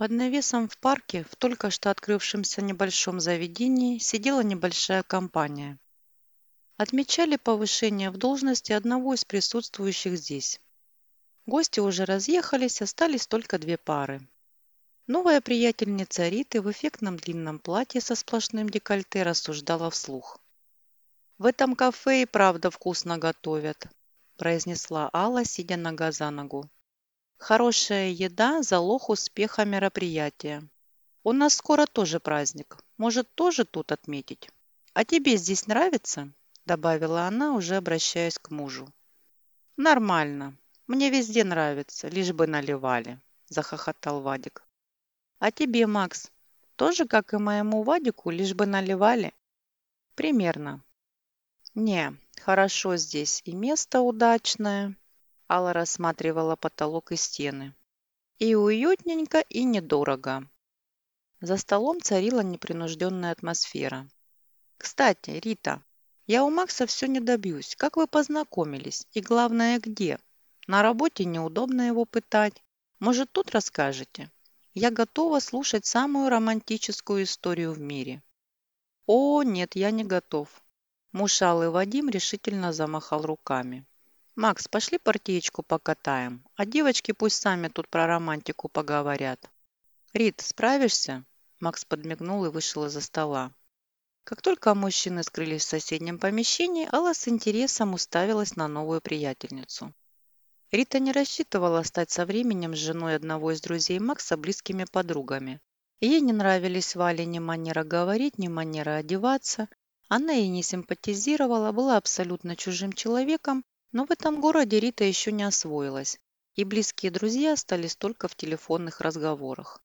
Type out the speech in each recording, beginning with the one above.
Под навесом в парке, в только что открывшемся небольшом заведении, сидела небольшая компания. Отмечали повышение в должности одного из присутствующих здесь. Гости уже разъехались, остались только две пары. Новая приятельница Риты в эффектном длинном платье со сплошным декольте рассуждала вслух. «В этом кафе и правда вкусно готовят», – произнесла Алла, сидя нога за ногу. «Хорошая еда – залог успеха мероприятия. У нас скоро тоже праздник. Может, тоже тут отметить? А тебе здесь нравится?» – добавила она, уже обращаясь к мужу. «Нормально. Мне везде нравится, лишь бы наливали», – захохотал Вадик. А тебе, Макс, тоже, как и моему Вадику, лишь бы наливали? Примерно. Не, хорошо здесь и место удачное. Алла рассматривала потолок и стены. И уютненько, и недорого. За столом царила непринужденная атмосфера. «Кстати, Рита, я у Макса все не добьюсь. Как вы познакомились? И главное, где? На работе неудобно его пытать. Может, тут расскажете?» Я готова слушать самую романтическую историю в мире. О, нет, я не готов. Муж Вадим решительно замахал руками. «Макс, пошли партиечку покатаем, а девочки пусть сами тут про романтику поговорят». «Рит, справишься?» Макс подмигнул и вышел из-за стола. Как только мужчины скрылись в соседнем помещении, Алла с интересом уставилась на новую приятельницу. Рита не рассчитывала стать со временем женой одного из друзей Макса близкими подругами. Ей не нравились Вале ни манера говорить, ни манера одеваться. Она ей не симпатизировала, была абсолютно чужим человеком, но в этом городе Рита еще не освоилась, и близкие друзья остались только в телефонных разговорах.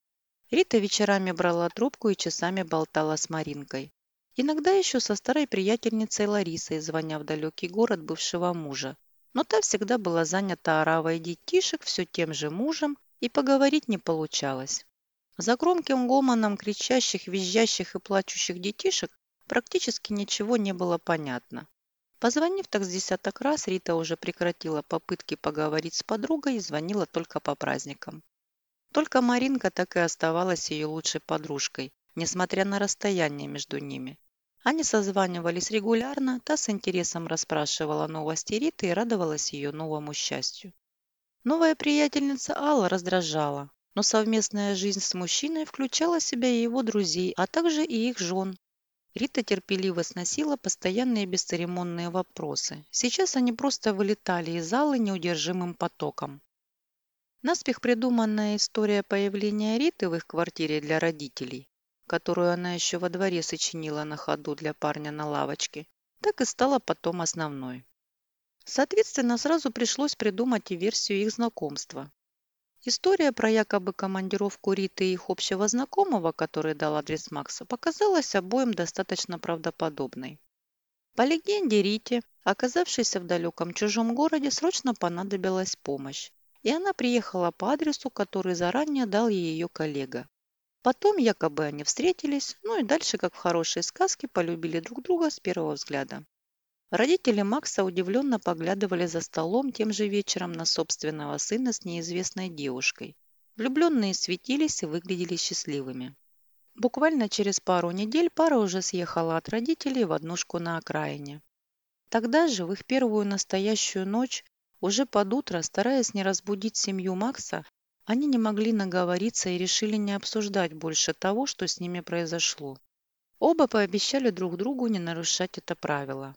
Рита вечерами брала трубку и часами болтала с Маринкой. Иногда еще со старой приятельницей Ларисой, звоня в далекий город бывшего мужа но та всегда была занята оравой детишек все тем же мужем, и поговорить не получалось. За громким гомоном кричащих, визжащих и плачущих детишек практически ничего не было понятно. Позвонив так с десяток раз, Рита уже прекратила попытки поговорить с подругой и звонила только по праздникам. Только Маринка так и оставалась ее лучшей подружкой, несмотря на расстояние между ними. Они созванивались регулярно, та с интересом расспрашивала новости Риты и радовалась ее новому счастью. Новая приятельница Алла раздражала, но совместная жизнь с мужчиной включала в себя и его друзей, а также и их жен. Рита терпеливо сносила постоянные бесцеремонные вопросы. Сейчас они просто вылетали из зала неудержимым потоком. Наспех придуманная история появления Риты в их квартире для родителей которую она еще во дворе сочинила на ходу для парня на лавочке, так и стала потом основной. Соответственно, сразу пришлось придумать и версию их знакомства. История про якобы командировку Риты и их общего знакомого, который дал адрес Макса, показалась обоим достаточно правдоподобной. По легенде Рите, оказавшейся в далеком чужом городе, срочно понадобилась помощь, и она приехала по адресу, который заранее дал ей ее коллега. Потом якобы они встретились, ну и дальше, как в хорошей сказке, полюбили друг друга с первого взгляда. Родители Макса удивленно поглядывали за столом тем же вечером на собственного сына с неизвестной девушкой. Влюбленные светились и выглядели счастливыми. Буквально через пару недель пара уже съехала от родителей в однушку на окраине. Тогда же, в их первую настоящую ночь, уже под утро, стараясь не разбудить семью Макса, они не могли наговориться и решили не обсуждать больше того, что с ними произошло. Оба пообещали друг другу не нарушать это правило.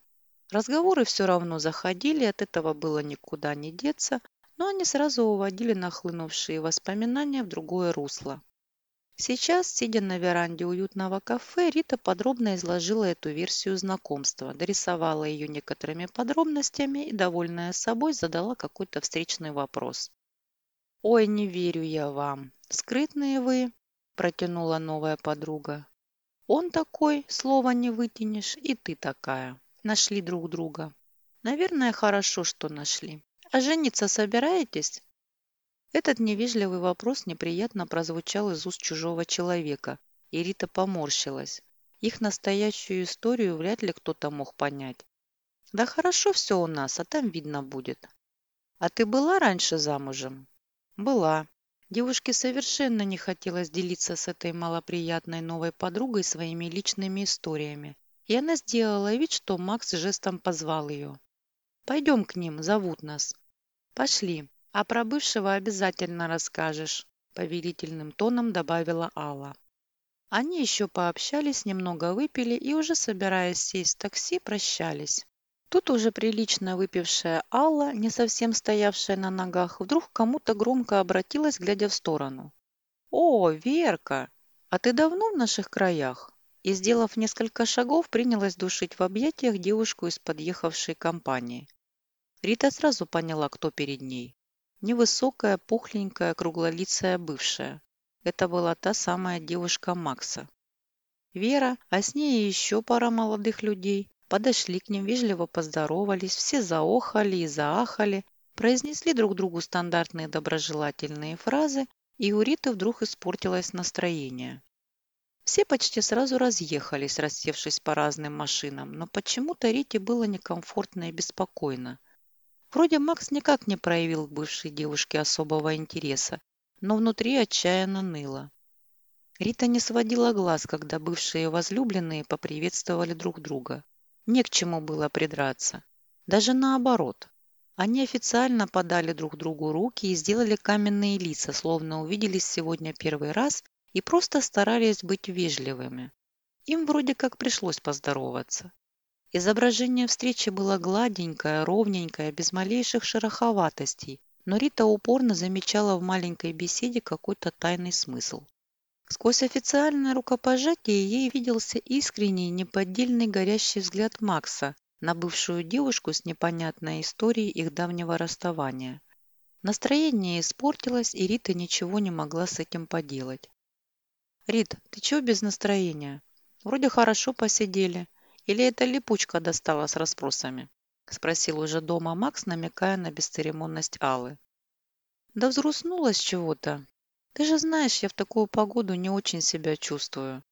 Разговоры все равно заходили, от этого было никуда не деться, но они сразу уводили нахлынувшие воспоминания в другое русло. Сейчас, сидя на веранде уютного кафе, Рита подробно изложила эту версию знакомства, дорисовала ее некоторыми подробностями и, довольная собой, задала какой-то встречный вопрос. «Ой, не верю я вам. Скрытные вы», – протянула новая подруга. «Он такой, слова не вытянешь, и ты такая. Нашли друг друга. Наверное, хорошо, что нашли. А жениться собираетесь?» Этот невежливый вопрос неприятно прозвучал из уст чужого человека, и Рита поморщилась. Их настоящую историю вряд ли кто-то мог понять. «Да хорошо все у нас, а там видно будет». «А ты была раньше замужем?» «Была. Девушке совершенно не хотелось делиться с этой малоприятной новой подругой своими личными историями, и она сделала вид, что Макс жестом позвал ее. «Пойдем к ним, зовут нас». «Пошли, а про бывшего обязательно расскажешь», – повелительным тоном добавила Алла. Они еще пообщались, немного выпили и уже собираясь сесть в такси, прощались. Тут уже прилично выпившая Алла, не совсем стоявшая на ногах, вдруг кому-то громко обратилась, глядя в сторону. «О, Верка! А ты давно в наших краях?» И, сделав несколько шагов, принялась душить в объятиях девушку из подъехавшей компании. Рита сразу поняла, кто перед ней. Невысокая, пухленькая, круглолицая бывшая. Это была та самая девушка Макса. Вера, а с ней еще пара молодых людей, подошли к ним, вежливо поздоровались, все заохали и заахали, произнесли друг другу стандартные доброжелательные фразы, и у Риты вдруг испортилось настроение. Все почти сразу разъехались, рассевшись по разным машинам, но почему-то Рите было некомфортно и беспокойно. Вроде Макс никак не проявил к бывшей девушке особого интереса, но внутри отчаянно ныло. Рита не сводила глаз, когда бывшие возлюбленные поприветствовали друг друга. Не к чему было придраться. Даже наоборот. Они официально подали друг другу руки и сделали каменные лица, словно увиделись сегодня первый раз и просто старались быть вежливыми. Им вроде как пришлось поздороваться. Изображение встречи было гладенькое, ровненькое, без малейших шероховатостей, но Рита упорно замечала в маленькой беседе какой-то тайный смысл. Сквозь официальное рукопожатие ей виделся искренний, неподдельный горящий взгляд Макса на бывшую девушку с непонятной историей их давнего расставания. Настроение испортилось, и Рита ничего не могла с этим поделать. «Рит, ты чего без настроения? Вроде хорошо посидели. Или эта липучка достала с расспросами?» – спросил уже дома Макс, намекая на бесцеремонность Аллы. «Да взруснулась чего-то. Ты же знаешь, я в такую погоду не очень себя чувствую».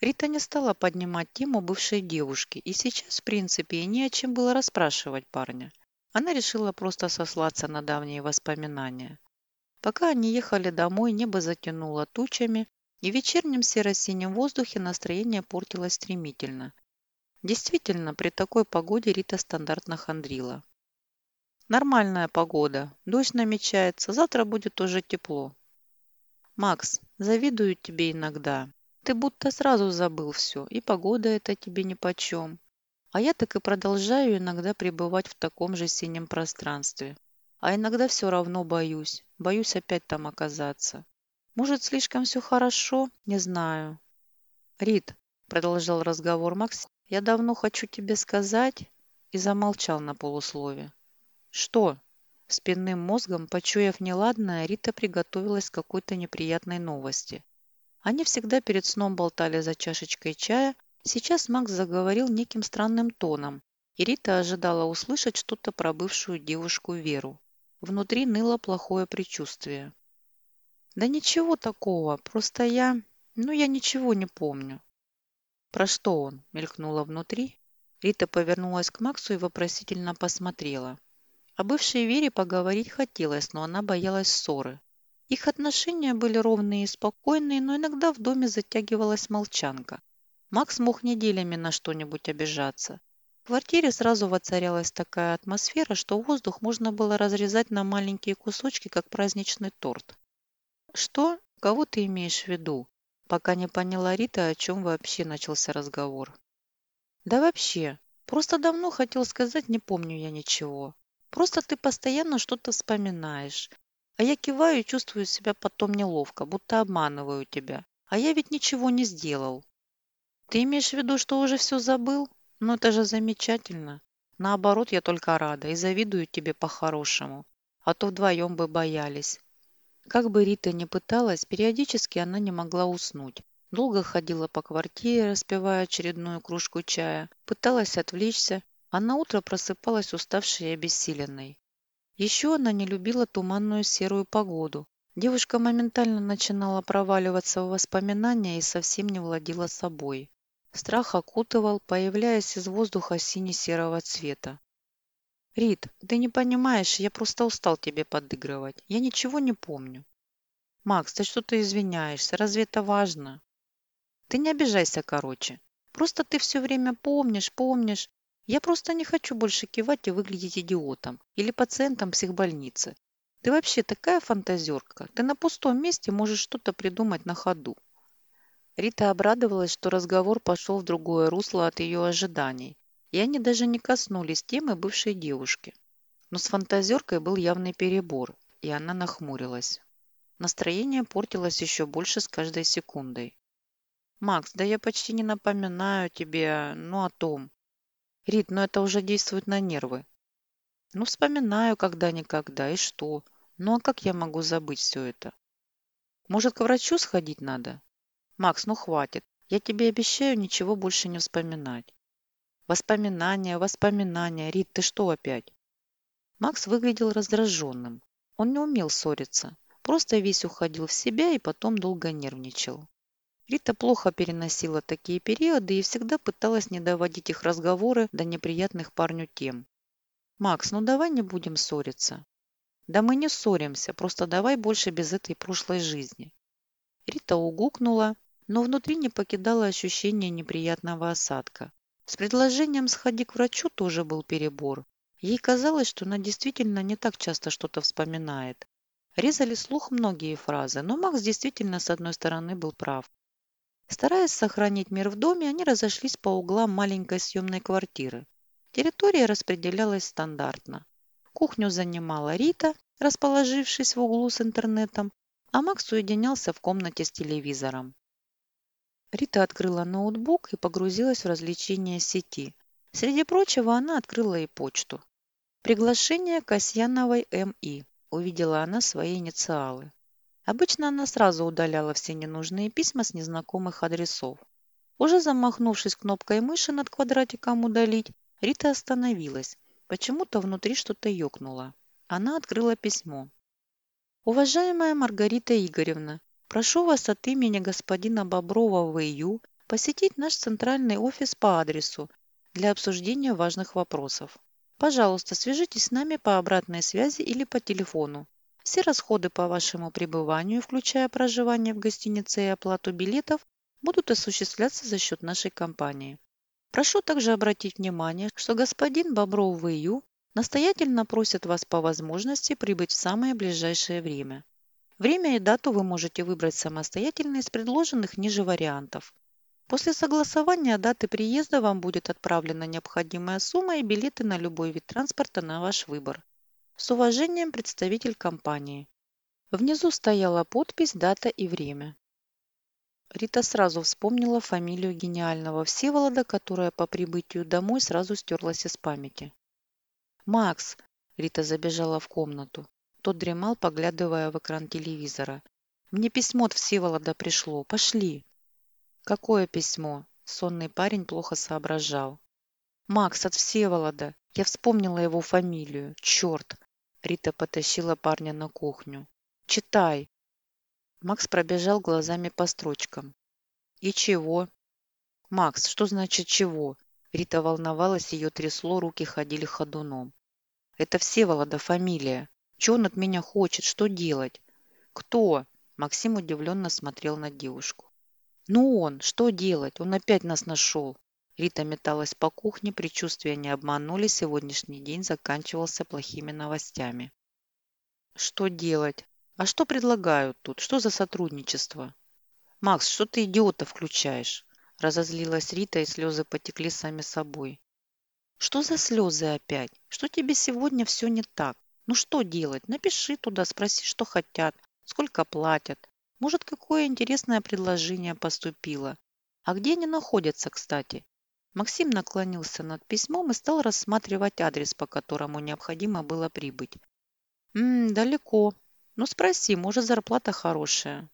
Рита не стала поднимать тему бывшей девушки, и сейчас, в принципе, и не о чем было расспрашивать парня. Она решила просто сослаться на давние воспоминания. Пока они ехали домой, небо затянуло тучами, и в вечернем серо-синем воздухе настроение портилось стремительно. Действительно, при такой погоде Рита стандартно хандрила. Нормальная погода. Дождь намечается. Завтра будет уже тепло. Макс, завидую тебе иногда. Ты будто сразу забыл все, и погода это тебе нипочем. А я так и продолжаю иногда пребывать в таком же синем пространстве. А иногда все равно боюсь. Боюсь опять там оказаться. Может, слишком все хорошо? Не знаю. Рит, продолжал разговор Макс, я давно хочу тебе сказать...» И замолчал на полуслове. «Что?» Спинным мозгом, почуяв неладное, Рита приготовилась к какой-то неприятной новости. Они всегда перед сном болтали за чашечкой чая. Сейчас Макс заговорил неким странным тоном, и Рита ожидала услышать что-то про бывшую девушку Веру. Внутри ныло плохое предчувствие. «Да ничего такого, просто я... Ну, я ничего не помню. «Про что он?» – мелькнуло внутри. Рита повернулась к Максу и вопросительно посмотрела. О бывшей Вере поговорить хотелось, но она боялась ссоры. Их отношения были ровные и спокойные, но иногда в доме затягивалась молчанка. Макс мог неделями на что-нибудь обижаться. В квартире сразу воцарялась такая атмосфера, что воздух можно было разрезать на маленькие кусочки, как праздничный торт. «Что? Кого ты имеешь в виду?» пока не поняла Рита, о чем вообще начался разговор. Да вообще, просто давно хотел сказать, не помню я ничего. Просто ты постоянно что-то вспоминаешь. А я киваю и чувствую себя потом неловко, будто обманываю тебя. А я ведь ничего не сделал. Ты имеешь в виду, что уже все забыл? Ну это же замечательно. Наоборот, я только рада и завидую тебе по-хорошему. А то вдвоем бы боялись. Как бы Рита ни пыталась, периодически она не могла уснуть. Долго ходила по квартире, распивая очередную кружку чая, пыталась отвлечься, а на утро просыпалась уставшей и обессиленной. Еще она не любила туманную серую погоду. Девушка моментально начинала проваливаться в воспоминания и совсем не владела собой. Страх окутывал, появляясь из воздуха сине-серого цвета. Рит, ты не понимаешь, я просто устал тебе подыгрывать. Я ничего не помню. Макс, ты что-то извиняешься, разве это важно? Ты не обижайся, короче. Просто ты все время помнишь, помнишь. Я просто не хочу больше кивать и выглядеть идиотом или пациентом психбольницы. Ты вообще такая фантазерка. Ты на пустом месте можешь что-то придумать на ходу. Рита обрадовалась, что разговор пошел в другое русло от ее ожиданий, и они даже не коснулись темы бывшей девушки. Но с фантазеркой был явный перебор, и она нахмурилась. Настроение портилось еще больше с каждой секундой. «Макс, да я почти не напоминаю тебе, ну, о том. Рит, ну это уже действует на нервы. Ну, вспоминаю когда-никогда, и что? Ну, а как я могу забыть все это? Может, к врачу сходить надо? Макс, ну хватит. Я тебе обещаю ничего больше не вспоминать. Воспоминания, воспоминания. Рит, ты что опять? Макс выглядел раздраженным. Он не умел ссориться. Просто весь уходил в себя и потом долго нервничал. Рита плохо переносила такие периоды и всегда пыталась не доводить их разговоры до неприятных парню тем. «Макс, ну давай не будем ссориться». «Да мы не ссоримся, просто давай больше без этой прошлой жизни». Рита угукнула, но внутри не покидало ощущение неприятного осадка. С предложением «сходи к врачу» тоже был перебор. Ей казалось, что она действительно не так часто что-то вспоминает. Резали слух многие фразы, но Макс действительно с одной стороны был прав. Стараясь сохранить мир в доме, они разошлись по углам маленькой съемной квартиры. Территория распределялась стандартно. Кухню занимала Рита, расположившись в углу с интернетом, а Макс уединялся в комнате с телевизором. Рита открыла ноутбук и погрузилась в развлечения сети. Среди прочего, она открыла и почту. Приглашение Касьяновой М.И увидела она свои инициалы. Обычно она сразу удаляла все ненужные письма с незнакомых адресов. Уже замахнувшись кнопкой мыши над квадратиком «Удалить», Рита остановилась. Почему-то внутри что-то ёкнуло. Она открыла письмо. «Уважаемая Маргарита Игоревна, прошу вас от имени господина Боброва В.Ю. посетить наш центральный офис по адресу для обсуждения важных вопросов. Пожалуйста, свяжитесь с нами по обратной связи или по телефону. Все расходы по вашему пребыванию, включая проживание в гостинице и оплату билетов, будут осуществляться за счет нашей компании. Прошу также обратить внимание, что господин Бобров В.Ю. настоятельно просит вас по возможности прибыть в самое ближайшее время. Время и дату вы можете выбрать самостоятельно из предложенных ниже вариантов. После согласования даты приезда вам будет отправлена необходимая сумма и билеты на любой вид транспорта на ваш выбор. С уважением, представитель компании. Внизу стояла подпись, дата и время. Рита сразу вспомнила фамилию гениального Всеволода, которая по прибытию домой сразу стерлась из памяти. «Макс!» – Рита забежала в комнату. Тот дремал, поглядывая в экран телевизора. «Мне письмо от Всеволода пришло. Пошли!» «Какое письмо?» Сонный парень плохо соображал. «Макс от Всеволода. Я вспомнила его фамилию. Черт!» Рита потащила парня на кухню. «Читай!» Макс пробежал глазами по строчкам. «И чего?» «Макс, что значит чего?» Рита волновалась, ее трясло, руки ходили ходуном. «Это Всеволода фамилия. Чего он от меня хочет? Что делать?» «Кто?» Максим удивленно смотрел на девушку. «Ну он! Что делать? Он опять нас нашел!» Рита металась по кухне, предчувствия не обманули, сегодняшний день заканчивался плохими новостями. «Что делать? А что предлагают тут? Что за сотрудничество?» «Макс, что ты идиота включаешь?» Разозлилась Рита, и слезы потекли сами собой. «Что за слезы опять? Что тебе сегодня все не так? Ну что делать? Напиши туда, спроси, что хотят, сколько платят. Может, какое интересное предложение поступило. А где они находятся, кстати? Максим наклонился над письмом и стал рассматривать адрес, по которому необходимо было прибыть. «Ммм, далеко. Ну, спроси, может, зарплата хорошая».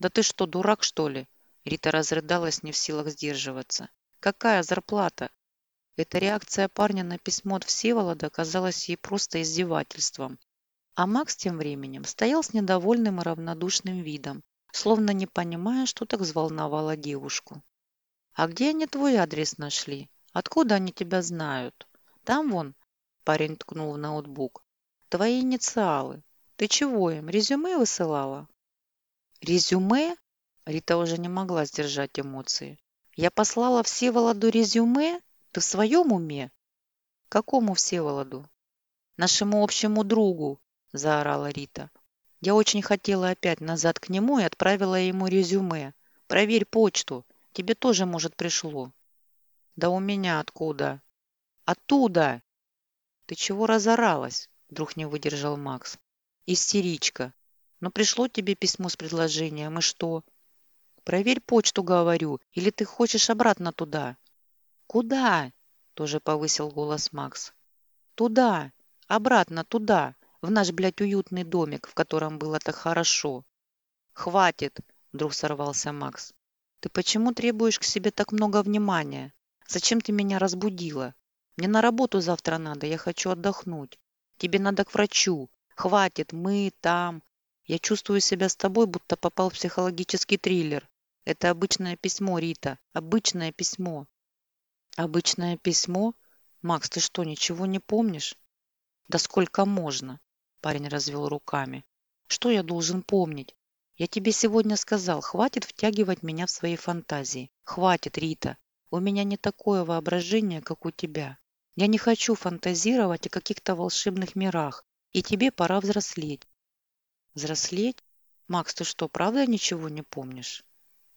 «Да ты что, дурак, что ли?» Рита разрыдалась, не в силах сдерживаться. «Какая зарплата?» Эта реакция парня на письмо от Всеволода казалась ей просто издевательством. А Макс тем временем стоял с недовольным и равнодушным видом, словно не понимая, что так взволновало девушку. «А где они твой адрес нашли? Откуда они тебя знают? Там вон», – парень ткнул в ноутбук, – «твои инициалы. Ты чего им, резюме высылала?» Резюме? Рита уже не могла сдержать эмоции. Я послала Всеволоду резюме? Ты в своем уме? Какому Всеволоду? Нашему общему другу, заорала Рита. Я очень хотела опять назад к нему и отправила ему резюме. Проверь почту. Тебе тоже, может, пришло. Да у меня откуда? Оттуда! Ты чего разоралась? Вдруг не выдержал Макс. Истеричка. Но пришло тебе письмо с предложением, и что? Проверь почту, говорю, или ты хочешь обратно туда? Куда? Тоже повысил голос Макс. Туда, обратно туда, в наш, блядь, уютный домик, в котором было так хорошо. Хватит, вдруг сорвался Макс. Ты почему требуешь к себе так много внимания? Зачем ты меня разбудила? Мне на работу завтра надо, я хочу отдохнуть. Тебе надо к врачу. Хватит, мы там. Я чувствую себя с тобой, будто попал в психологический триллер. Это обычное письмо, Рита. Обычное письмо. Обычное письмо? Макс, ты что, ничего не помнишь? Да сколько можно? Парень развел руками. Что я должен помнить? Я тебе сегодня сказал, хватит втягивать меня в свои фантазии. Хватит, Рита. У меня не такое воображение, как у тебя. Я не хочу фантазировать о каких-то волшебных мирах. И тебе пора взрослеть. Взрослеть? Макс, ты что, правда ничего не помнишь?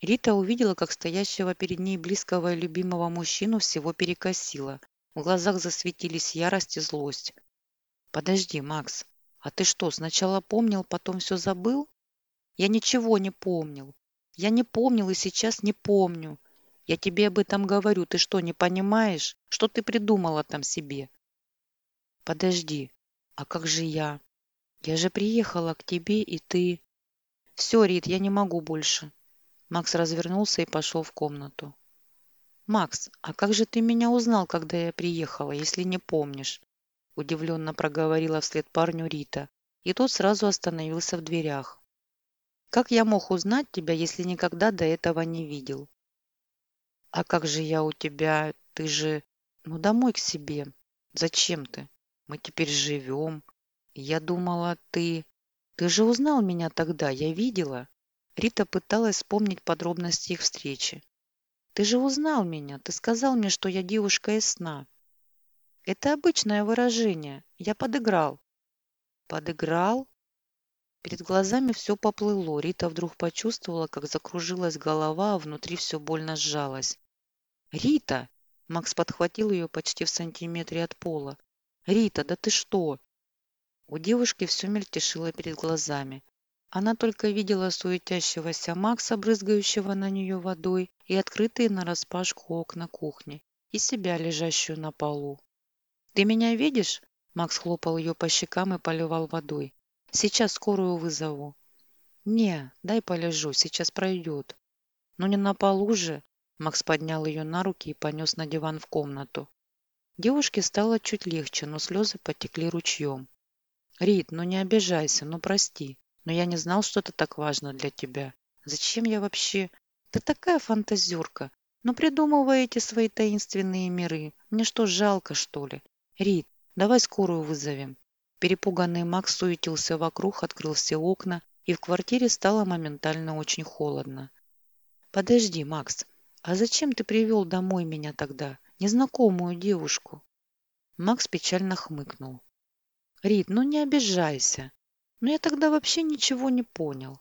Рита увидела, как стоящего перед ней близкого и любимого мужчину всего перекосила. В глазах засветились ярость и злость. Подожди, Макс, а ты что, сначала помнил, потом все забыл? Я ничего не помнил. Я не помнил и сейчас не помню. Я тебе об этом говорю. Ты что, не понимаешь? Что ты придумала там себе? Подожди. А как же я? Я же приехала к тебе, и ты... Все, Рит, я не могу больше. Макс развернулся и пошел в комнату. «Макс, а как же ты меня узнал, когда я приехала, если не помнишь?» Удивленно проговорила вслед парню Рита, и тот сразу остановился в дверях. «Как я мог узнать тебя, если никогда до этого не видел?» «А как же я у тебя? Ты же... Ну, домой к себе. Зачем ты? Мы теперь живем. Я думала, ты... Ты же узнал меня тогда, я видела». Рита пыталась вспомнить подробности их встречи. «Ты же узнал меня. Ты сказал мне, что я девушка из сна. Это обычное выражение. Я подыграл. Подыграл? Перед глазами все поплыло. Рита вдруг почувствовала, как закружилась голова, а внутри все больно сжалось. «Рита!» Макс подхватил ее почти в сантиметре от пола. «Рита, да ты что?» У девушки все мельтешило перед глазами. Она только видела суетящегося Макса, брызгающего на нее водой, и открытые нараспашку окна кухни, и себя, лежащую на полу. «Ты меня видишь?» Макс хлопал ее по щекам и поливал водой. «Сейчас скорую вызову». «Не, дай полежу, сейчас пройдет». «Ну не на полу же!» Макс поднял ее на руки и понес на диван в комнату. Девушке стало чуть легче, но слезы потекли ручьем. «Рит, ну не обижайся, ну прости. Но я не знал, что это так важно для тебя. Зачем я вообще... Ты такая фантазерка. Ну придумывай эти свои таинственные миры. Мне что, жалко, что ли? «Рит, давай скорую вызовем». Перепуганный Макс суетился вокруг, открыл все окна, и в квартире стало моментально очень холодно. «Подожди, Макс, а зачем ты привел домой меня тогда, незнакомую девушку?» Макс печально хмыкнул. «Рит, ну не обижайся. Но я тогда вообще ничего не понял.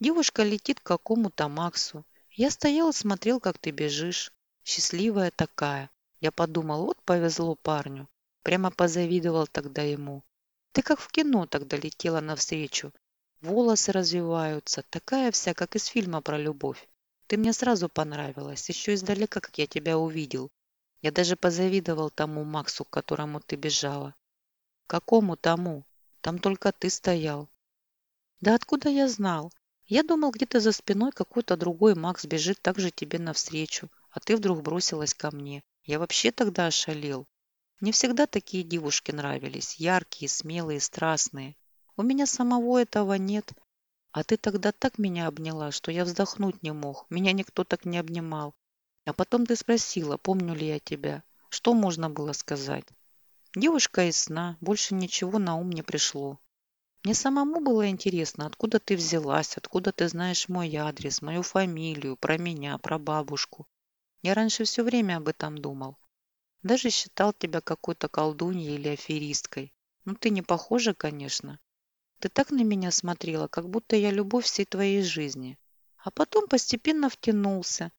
Девушка летит к какому-то Максу. Я стоял и смотрел, как ты бежишь. Счастливая такая. Я подумал, вот повезло парню. Прямо позавидовал тогда ему. Ты как в кино тогда летела навстречу. Волосы развиваются, такая вся, как из фильма про любовь. Ты мне сразу понравилась, еще издалека, как я тебя увидел. Я даже позавидовал тому Максу, к которому ты бежала. Какому тому? Там только ты стоял. Да откуда я знал? Я думал, где-то за спиной какой-то другой Макс бежит так же тебе навстречу, а ты вдруг бросилась ко мне. Я вообще тогда ошалел. Мне всегда такие девушки нравились, яркие, смелые, страстные. У меня самого этого нет. А ты тогда так меня обняла, что я вздохнуть не мог. Меня никто так не обнимал. А потом ты спросила, помню ли я тебя. Что можно было сказать? Девушка из сна, больше ничего на ум не пришло. Мне самому было интересно, откуда ты взялась, откуда ты знаешь мой адрес, мою фамилию, про меня, про бабушку. Я раньше все время об этом думал. Даже считал тебя какой-то колдуньей или аферисткой. Ну, ты не похожа, конечно. Ты так на меня смотрела, как будто я любовь всей твоей жизни. А потом постепенно втянулся.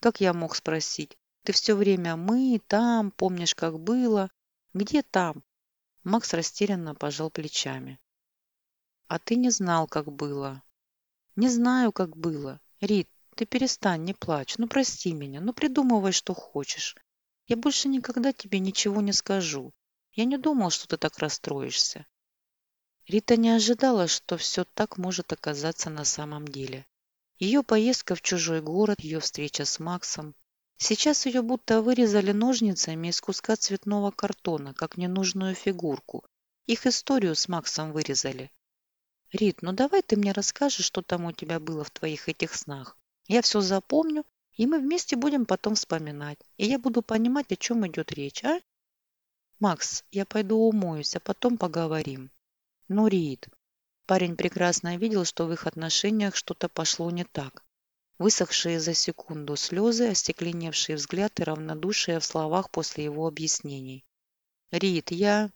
Как я мог спросить? Ты все время мы, там, помнишь, как было? Где там? Макс растерянно пожал плечами. А ты не знал, как было. Не знаю, как было. Рит, ты перестань, не плачь. Ну, прости меня. Ну, придумывай, что хочешь. Я больше никогда тебе ничего не скажу. Я не думал, что ты так расстроишься. Рита не ожидала, что все так может оказаться на самом деле. Ее поездка в чужой город, ее встреча с Максом. Сейчас ее будто вырезали ножницами из куска цветного картона, как ненужную фигурку. Их историю с Максом вырезали. Рит, ну давай ты мне расскажешь, что там у тебя было в твоих этих снах. Я все запомню, и мы вместе будем потом вспоминать. И я буду понимать, о чем идет речь, а? Макс, я пойду умоюсь, а потом поговорим. Ну, Рит. Парень прекрасно видел, что в их отношениях что-то пошло не так. Высохшие за секунду слезы, остекленевший взгляд и равнодушие в словах после его объяснений. «Рит, я...»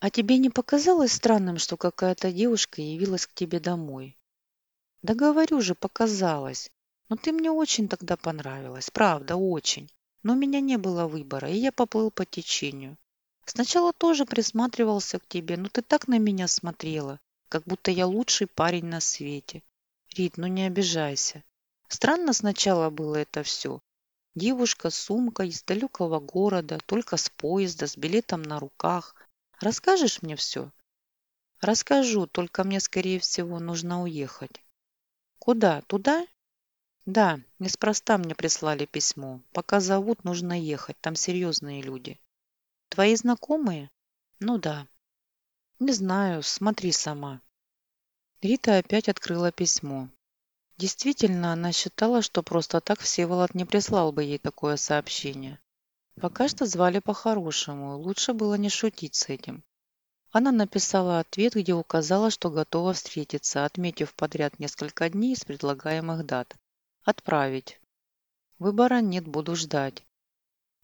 «А тебе не показалось странным, что какая-то девушка явилась к тебе домой?» «Да говорю же, показалось. Но ты мне очень тогда понравилась, правда, очень. Но у меня не было выбора, и я поплыл по течению. Сначала тоже присматривался к тебе, но ты так на меня смотрела, как будто я лучший парень на свете. Рит, ну не обижайся. Странно сначала было это все. Девушка с сумкой из далекого города, только с поезда, с билетом на руках. Расскажешь мне все? Расскажу, только мне, скорее всего, нужно уехать. Куда? Туда? Да, неспроста мне прислали письмо. Пока зовут, нужно ехать, там серьезные люди. Твои знакомые? Ну да. Не знаю, смотри сама. Рита опять открыла письмо. Действительно, она считала, что просто так Всеволод не прислал бы ей такое сообщение. Пока что звали по-хорошему, лучше было не шутить с этим. Она написала ответ, где указала, что готова встретиться, отметив подряд несколько дней из предлагаемых дат. Отправить. Выбора нет, буду ждать.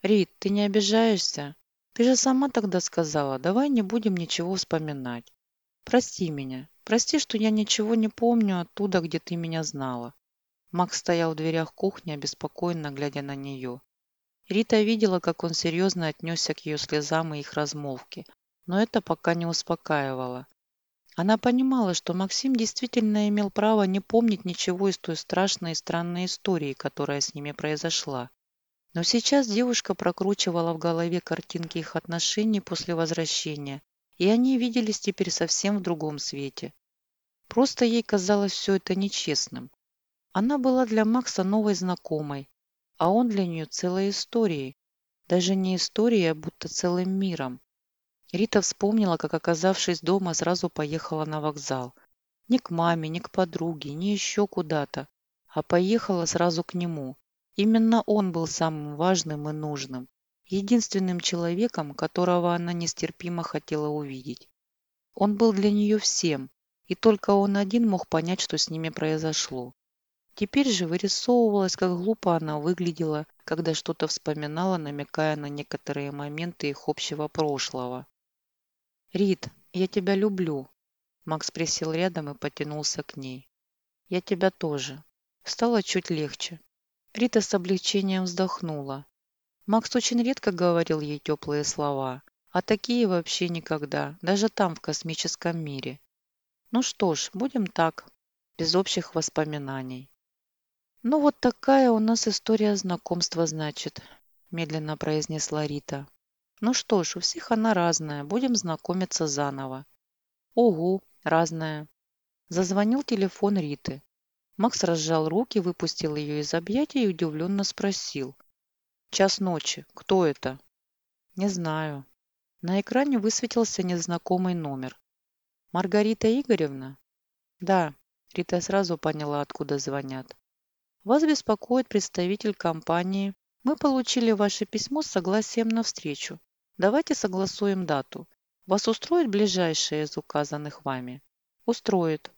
Рит, ты не обижаешься? Ты же сама тогда сказала, давай не будем ничего вспоминать. Прости меня. Прости, что я ничего не помню оттуда, где ты меня знала. Макс стоял в дверях кухни, обеспокоенно глядя на нее. Рита видела, как он серьезно отнесся к ее слезам и их размолвке, но это пока не успокаивало. Она понимала, что Максим действительно имел право не помнить ничего из той страшной и странной истории, которая с ними произошла. Но сейчас девушка прокручивала в голове картинки их отношений после возвращения, и они виделись теперь совсем в другом свете. Просто ей казалось все это нечестным. Она была для Макса новой знакомой, а он для нее целой историей. Даже не историей, а будто целым миром. Рита вспомнила, как, оказавшись дома, сразу поехала на вокзал. Не к маме, не к подруге, не еще куда-то, а поехала сразу к нему. Именно он был самым важным и нужным, единственным человеком, которого она нестерпимо хотела увидеть. Он был для нее всем, и только он один мог понять, что с ними произошло. Теперь же вырисовывалось, как глупо она выглядела, когда что-то вспоминала, намекая на некоторые моменты их общего прошлого. «Рит, я тебя люблю», Макс присел рядом и потянулся к ней. «Я тебя тоже». Стало чуть легче. Рита с облегчением вздохнула. Макс очень редко говорил ей теплые слова, а такие вообще никогда, даже там, в космическом мире. Ну что ж, будем так, без общих воспоминаний. Ну вот такая у нас история знакомства, значит, медленно произнесла Рита. Ну что ж, у всех она разная, будем знакомиться заново. Ого, разная. Зазвонил телефон Риты. Макс разжал руки, выпустил ее из объятий и удивленно спросил. «Час ночи. Кто это?» «Не знаю». На экране высветился незнакомый номер. «Маргарита Игоревна?» «Да». Рита сразу поняла, откуда звонят. «Вас беспокоит представитель компании. Мы получили ваше письмо с согласием на встречу. Давайте согласуем дату. Вас устроит ближайшая из указанных вами?» Устроит.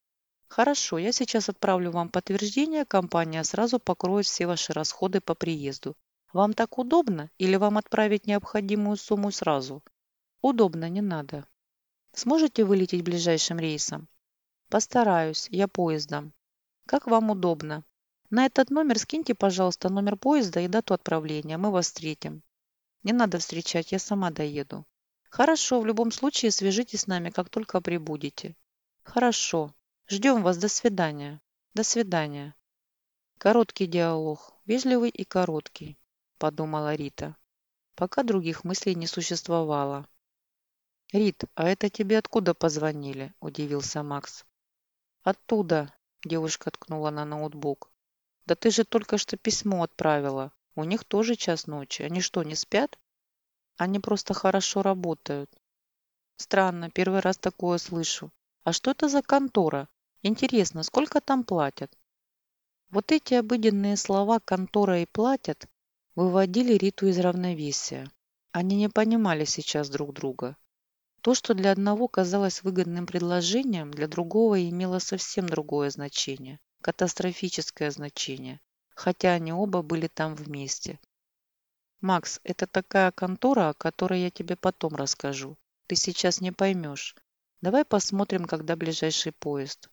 Хорошо, я сейчас отправлю вам подтверждение, компания сразу покроет все ваши расходы по приезду. Вам так удобно или вам отправить необходимую сумму сразу? Удобно, не надо. Сможете вылететь ближайшим рейсом? Постараюсь, я поездом. Как вам удобно. На этот номер скиньте, пожалуйста, номер поезда и дату отправления. Мы вас встретим. Не надо встречать, я сама доеду. Хорошо, в любом случае свяжитесь с нами, как только прибудете. Хорошо. Ждем вас. До свидания. До свидания. Короткий диалог. Вежливый и короткий, подумала Рита. Пока других мыслей не существовало. «Рит, а это тебе откуда позвонили?» – удивился Макс. «Оттуда», – девушка ткнула на ноутбук. «Да ты же только что письмо отправила. У них тоже час ночи. Они что, не спят?» «Они просто хорошо работают». «Странно, первый раз такое слышу. А что это за контора? Интересно, сколько там платят?» Вот эти обыденные слова «контора» и «платят» выводили Риту из равновесия. Они не понимали сейчас друг друга. То, что для одного казалось выгодным предложением, для другого имело совсем другое значение, катастрофическое значение, хотя они оба были там вместе. «Макс, это такая контора, о которой я тебе потом расскажу. Ты сейчас не поймешь. Давай посмотрим, когда ближайший поезд.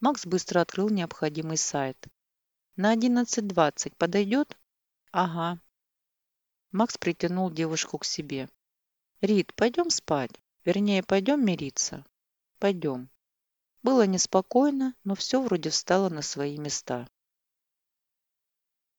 Макс быстро открыл необходимый сайт. На 11.20 подойдет? Ага. Макс притянул девушку к себе. Рит, пойдем спать. Вернее, пойдем мириться. Пойдем. Было неспокойно, но все вроде встало на свои места.